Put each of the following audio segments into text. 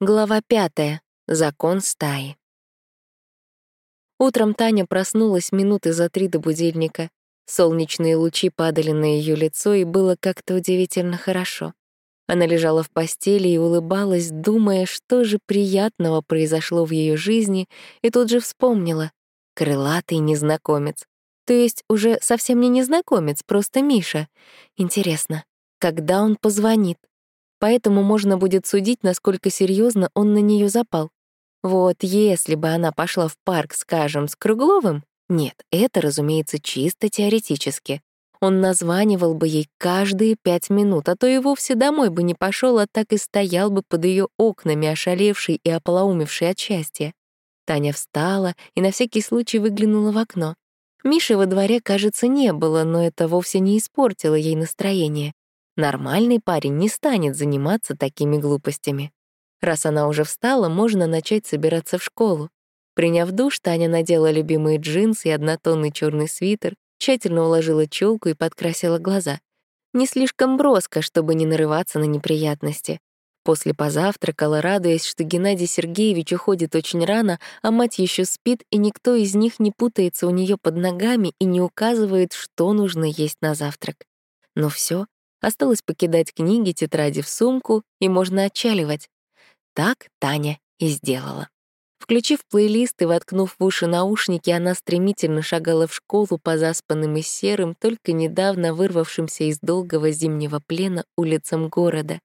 Глава пятая. Закон стаи. Утром Таня проснулась минуты за три до будильника. Солнечные лучи падали на ее лицо, и было как-то удивительно хорошо. Она лежала в постели и улыбалась, думая, что же приятного произошло в ее жизни, и тут же вспомнила — крылатый незнакомец. То есть уже совсем не незнакомец, просто Миша. Интересно, когда он позвонит? Поэтому можно будет судить, насколько серьезно он на нее запал. Вот если бы она пошла в парк, скажем, с Кругловым, нет, это, разумеется, чисто теоретически. Он названивал бы ей каждые пять минут, а то и вовсе домой бы не пошел, а так и стоял бы под ее окнами, ошалевший и ополоумевший от счастья. Таня встала и на всякий случай выглянула в окно. Миши во дворе, кажется, не было, но это вовсе не испортило ей настроение. Нормальный парень не станет заниматься такими глупостями. Раз она уже встала, можно начать собираться в школу. Приняв душ, Таня надела любимые джинсы и однотонный черный свитер, тщательно уложила челку и подкрасила глаза. Не слишком броско, чтобы не нарываться на неприятности. После позавтракала, радуясь, что Геннадий Сергеевич уходит очень рано, а мать еще спит, и никто из них не путается у нее под ногами и не указывает, что нужно есть на завтрак. Но все, Осталось покидать книги, тетради в сумку, и можно отчаливать. Так Таня и сделала. Включив плейлист и воткнув в уши наушники, она стремительно шагала в школу по заспанным и серым, только недавно вырвавшимся из долгого зимнего плена улицам города.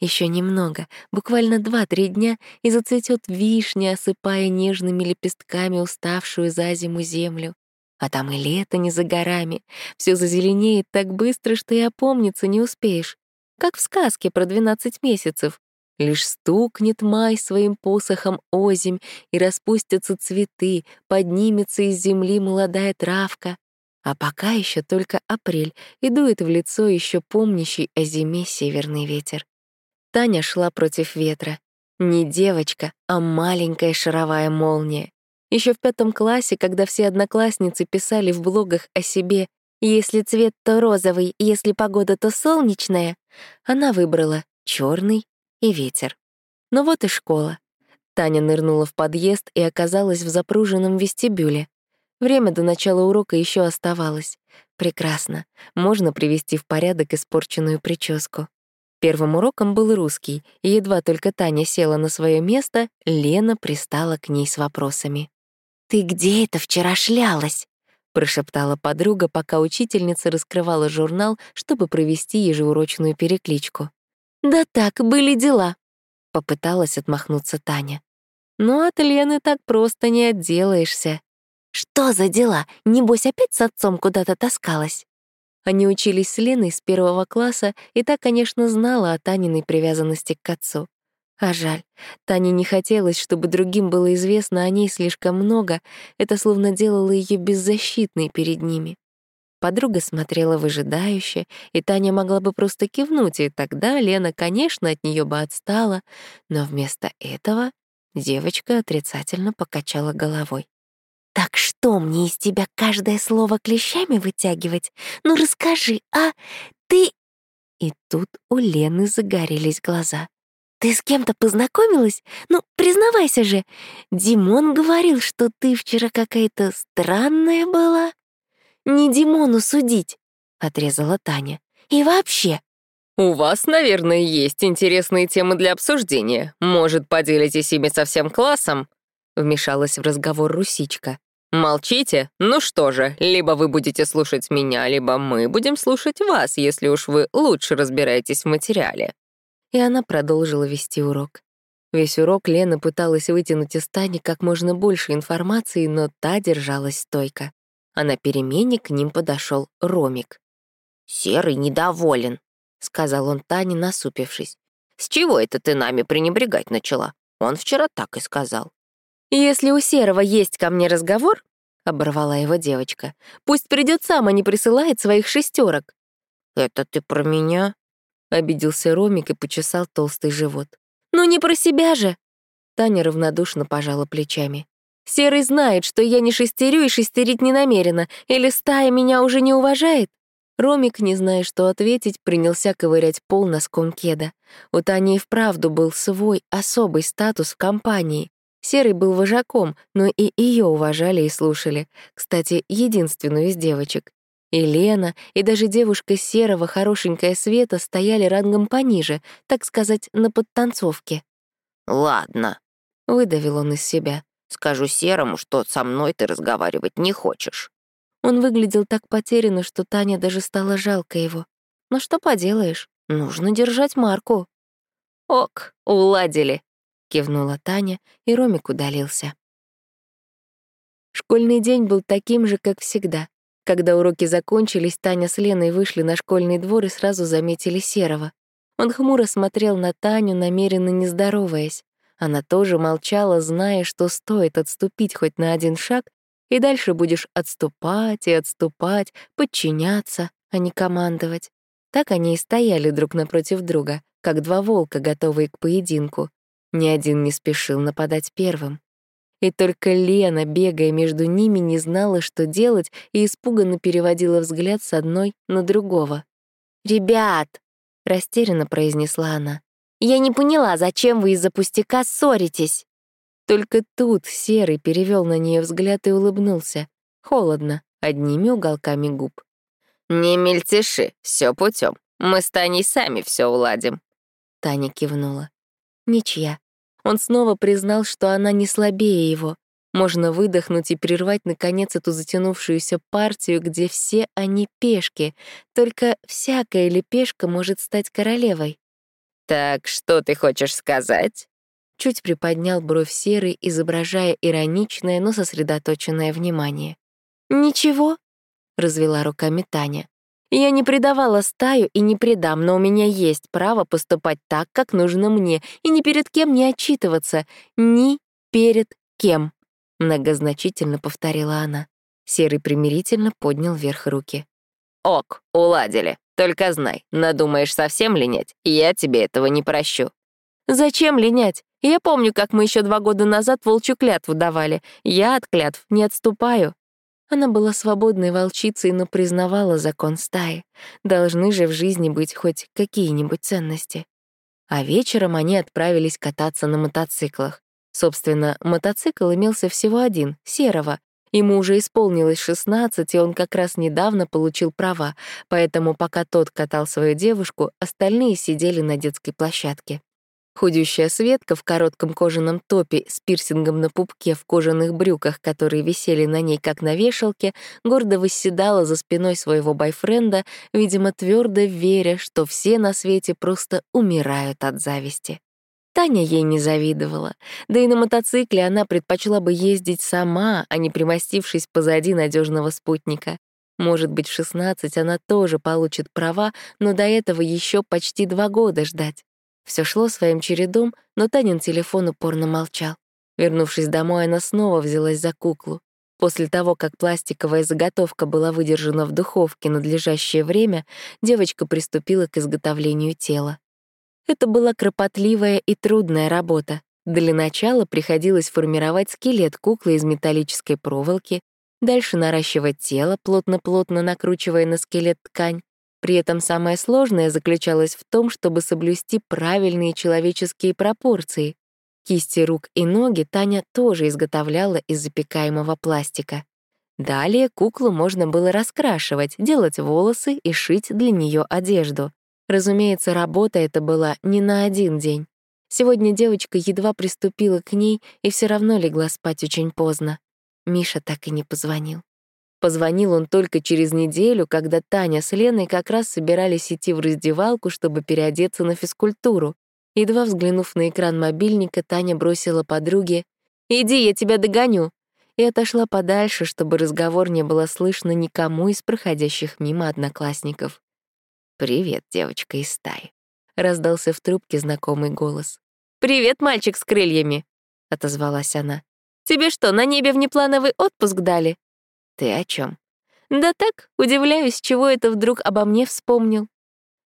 Еще немного, буквально два-три дня, и зацветет вишня, осыпая нежными лепестками уставшую за зиму землю. А там и лето не за горами. Все зазеленеет так быстро, что и опомниться не успеешь. Как в сказке про 12 месяцев. Лишь стукнет май своим посохом озимь, и распустятся цветы, поднимется из земли молодая травка. А пока еще только апрель, и дует в лицо еще помнящий о зиме северный ветер. Таня шла против ветра. Не девочка, а маленькая шаровая молния. Еще в пятом классе, когда все одноклассницы писали в блогах о себе «Если цвет, то розовый, если погода, то солнечная», она выбрала черный и ветер. Но вот и школа. Таня нырнула в подъезд и оказалась в запруженном вестибюле. Время до начала урока еще оставалось. Прекрасно. Можно привести в порядок испорченную прическу. Первым уроком был русский, и едва только Таня села на свое место, Лена пристала к ней с вопросами. «Ты где это вчера шлялась?» — прошептала подруга, пока учительница раскрывала журнал, чтобы провести ежеурочную перекличку. «Да так, были дела», — попыталась отмахнуться Таня. «Но от Лены так просто не отделаешься». «Что за дела? Небось, опять с отцом куда-то таскалась?» Они учились с Леной с первого класса, и та, конечно, знала о Таниной привязанности к отцу. А жаль, Тане не хотелось, чтобы другим было известно о ней слишком много, это словно делало ее беззащитной перед ними. Подруга смотрела выжидающе, и Таня могла бы просто кивнуть, и тогда Лена, конечно, от нее бы отстала, но вместо этого девочка отрицательно покачала головой. «Так что, мне из тебя каждое слово клещами вытягивать? Ну расскажи, а? Ты...» И тут у Лены загорелись глаза. «Ты с кем-то познакомилась? Ну, признавайся же. Димон говорил, что ты вчера какая-то странная была». «Не Димону судить», — отрезала Таня. «И вообще». «У вас, наверное, есть интересные темы для обсуждения. Может, поделитесь ими со всем классом?» — вмешалась в разговор Русичка. «Молчите? Ну что же, либо вы будете слушать меня, либо мы будем слушать вас, если уж вы лучше разбираетесь в материале» и она продолжила вести урок. Весь урок Лена пыталась вытянуть из Тани как можно больше информации, но та держалась стойко. А на перемене к ним подошел Ромик. «Серый недоволен», — сказал он Тане, насупившись. «С чего это ты нами пренебрегать начала? Он вчера так и сказал». «Если у Серого есть ко мне разговор», — оборвала его девочка, «пусть придет сам, а не присылает своих шестерок. «Это ты про меня?» — обиделся Ромик и почесал толстый живот. «Ну не про себя же!» Таня равнодушно пожала плечами. «Серый знает, что я не шестерю и шестерить не намерена, или стая меня уже не уважает?» Ромик, не зная, что ответить, принялся ковырять пол носком кеда. У Тани и вправду был свой особый статус в компании. Серый был вожаком, но и ее уважали и слушали. Кстати, единственную из девочек. И Лена, и даже девушка Серого, хорошенькая Света, стояли рангом пониже, так сказать, на подтанцовке. «Ладно», — выдавил он из себя. «Скажу Серому, что со мной ты разговаривать не хочешь». Он выглядел так потерянно, что Таня даже стало жалко его. Но что поделаешь, нужно держать марку. «Ок, уладили», — кивнула Таня, и Ромик удалился. Школьный день был таким же, как всегда. Когда уроки закончились, Таня с Леной вышли на школьный двор и сразу заметили Серого. Он хмуро смотрел на Таню, намеренно не здороваясь. Она тоже молчала, зная, что стоит отступить хоть на один шаг, и дальше будешь отступать и отступать, подчиняться, а не командовать. Так они и стояли друг напротив друга, как два волка, готовые к поединку. Ни один не спешил нападать первым. И только Лена, бегая между ними, не знала, что делать, и испуганно переводила взгляд с одной на другого. «Ребят!» — растерянно произнесла она. «Я не поняла, зачем вы из-за пустяка ссоритесь?» Только тут Серый перевел на нее взгляд и улыбнулся. Холодно, одними уголками губ. «Не мельтеши, все путем. Мы с Таней сами все уладим». Таня кивнула. Ничья. Он снова признал, что она не слабее его. Можно выдохнуть и прервать, наконец, эту затянувшуюся партию, где все они пешки. Только всякая ли пешка может стать королевой? «Так что ты хочешь сказать?» Чуть приподнял бровь серый, изображая ироничное, но сосредоточенное внимание. «Ничего», — развела руками Таня. «Я не предавала стаю и не предам, но у меня есть право поступать так, как нужно мне, и ни перед кем не отчитываться. Ни перед кем», — многозначительно повторила она. Серый примирительно поднял вверх руки. «Ок, уладили. Только знай, надумаешь совсем линять, я тебе этого не прощу». «Зачем линять? Я помню, как мы еще два года назад волчью клятву давали. Я от клятв не отступаю. Она была свободной волчицей, но признавала закон стаи. Должны же в жизни быть хоть какие-нибудь ценности. А вечером они отправились кататься на мотоциклах. Собственно, мотоцикл имелся всего один — серого. Ему уже исполнилось 16, и он как раз недавно получил права, поэтому пока тот катал свою девушку, остальные сидели на детской площадке. Худющая Светка в коротком кожаном топе с пирсингом на пупке в кожаных брюках, которые висели на ней как на вешалке, гордо восседала за спиной своего бойфренда, видимо, твердо веря, что все на свете просто умирают от зависти. Таня ей не завидовала, да и на мотоцикле она предпочла бы ездить сама, а не примостившись позади надежного спутника. Может быть, в 16 она тоже получит права, но до этого еще почти два года ждать. Все шло своим чередом, но Танин телефон упорно молчал. Вернувшись домой, она снова взялась за куклу. После того, как пластиковая заготовка была выдержана в духовке надлежащее время, девочка приступила к изготовлению тела. Это была кропотливая и трудная работа. Для начала приходилось формировать скелет куклы из металлической проволоки, дальше наращивать тело, плотно-плотно накручивая на скелет ткань, при этом самое сложное заключалось в том, чтобы соблюсти правильные человеческие пропорции. Кисти рук и ноги Таня тоже изготовляла из запекаемого пластика. Далее куклу можно было раскрашивать, делать волосы и шить для нее одежду. Разумеется, работа эта была не на один день. Сегодня девочка едва приступила к ней и все равно легла спать очень поздно. Миша так и не позвонил. Позвонил он только через неделю, когда Таня с Леной как раз собирались идти в раздевалку, чтобы переодеться на физкультуру. Едва взглянув на экран мобильника, Таня бросила подруге «Иди, я тебя догоню!» и отошла подальше, чтобы разговор не было слышно никому из проходящих мимо одноклассников. «Привет, девочка из стаи», — раздался в трубке знакомый голос. «Привет, мальчик с крыльями», — отозвалась она. «Тебе что, на небе внеплановый отпуск дали?» «Ты о чем? «Да так, удивляюсь, чего это вдруг обо мне вспомнил».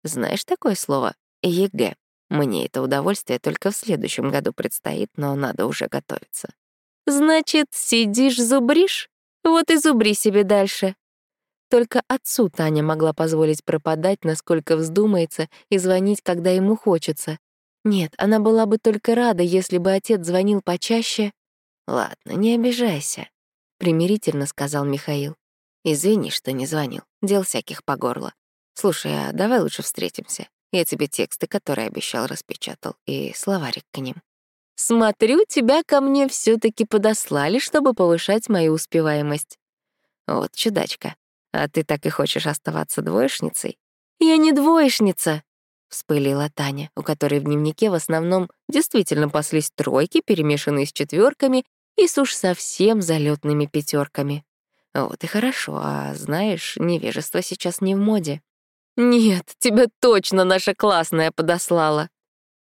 «Знаешь такое слово? ЕГЭ. Мне это удовольствие только в следующем году предстоит, но надо уже готовиться». «Значит, сидишь, зубришь? Вот и зубри себе дальше». Только отцу Таня могла позволить пропадать, насколько вздумается, и звонить, когда ему хочется. Нет, она была бы только рада, если бы отец звонил почаще. «Ладно, не обижайся», — примирительно сказал Михаил. «Извини, что не звонил. Дел всяких по горло. Слушай, а давай лучше встретимся. Я тебе тексты, которые обещал, распечатал, и словарик к ним». «Смотрю, тебя ко мне все таки подослали, чтобы повышать мою успеваемость». «Вот чудачка. А ты так и хочешь оставаться двоечницей?» «Я не двоечница», — вспылила Таня, у которой в дневнике в основном действительно паслись тройки, перемешанные с четверками и с уж совсем залетными пятерками. Вот и хорошо, а знаешь, невежество сейчас не в моде. «Нет, тебя точно наша классная подослала».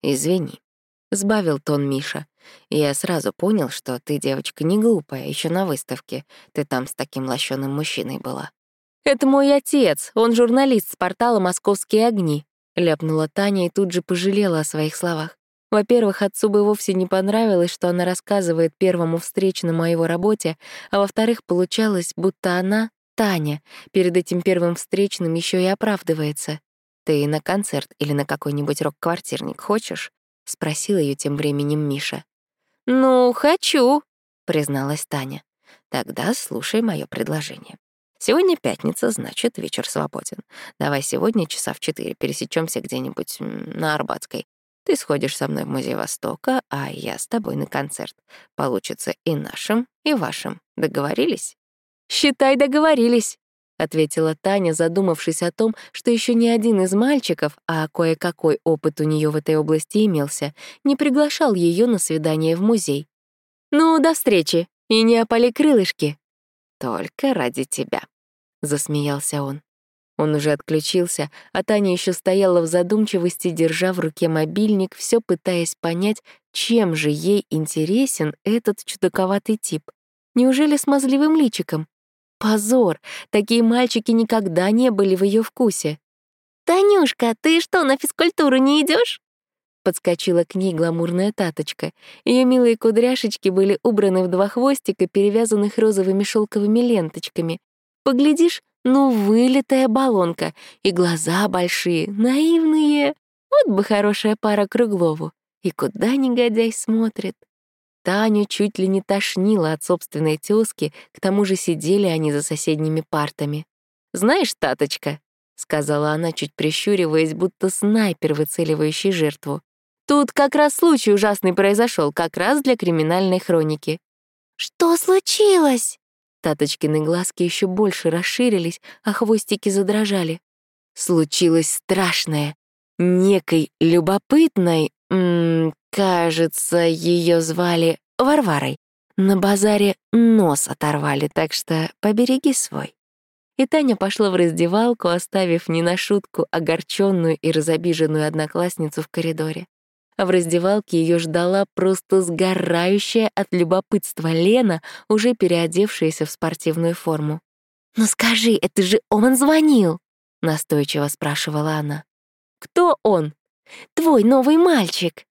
«Извини», — сбавил тон Миша. «Я сразу понял, что ты девочка не глупая, еще на выставке. Ты там с таким лощеным мужчиной была». «Это мой отец, он журналист с портала «Московские огни», — ляпнула Таня и тут же пожалела о своих словах. Во-первых, отцу бы вовсе не понравилось, что она рассказывает первому встречному о его работе, а во-вторых, получалось, будто она, Таня, перед этим первым встречным еще и оправдывается. «Ты на концерт или на какой-нибудь рок-квартирник хочешь?» — спросил ее тем временем Миша. «Ну, хочу», — призналась Таня. «Тогда слушай мое предложение. Сегодня пятница, значит, вечер свободен. Давай сегодня часа в четыре пересечемся где-нибудь на Арбатской. Ты сходишь со мной в Музей Востока, а я с тобой на концерт. Получится и нашим, и вашим. Договорились? «Считай, договорились», — ответила Таня, задумавшись о том, что еще ни один из мальчиков, а кое-какой опыт у нее в этой области имелся, не приглашал ее на свидание в музей. «Ну, до встречи, и не опали крылышки». «Только ради тебя», — засмеялся он. Он уже отключился, а Таня еще стояла в задумчивости, держа в руке мобильник, все пытаясь понять, чем же ей интересен этот чудаковатый тип. Неужели смазливым личиком? Позор! Такие мальчики никогда не были в ее вкусе. «Танюшка, ты что, на физкультуру не идешь? Подскочила к ней гламурная таточка. Ее милые кудряшечки были убраны в два хвостика, перевязанных розовыми шелковыми ленточками. Поглядишь, ну, вылитая баллонка, и глаза большие, наивные. Вот бы хорошая пара Круглову. И куда негодяй смотрит. Таню чуть ли не тошнило от собственной тёзки, к тому же сидели они за соседними партами. «Знаешь, Таточка», — сказала она, чуть прищуриваясь, будто снайпер, выцеливающий жертву, «тут как раз случай ужасный произошел, как раз для криминальной хроники». «Что случилось?» Таточкины глазки еще больше расширились, а хвостики задрожали. Случилось страшное. Некой любопытной, м -м, кажется, ее звали Варварой, на базаре нос оторвали, так что побереги свой. И Таня пошла в раздевалку, оставив не на шутку огорченную и разобиженную одноклассницу в коридоре в раздевалке ее ждала просто сгорающая от любопытства Лена, уже переодевшаяся в спортивную форму. «Ну скажи, это же он звонил?» — настойчиво спрашивала она. «Кто он?» «Твой новый мальчик».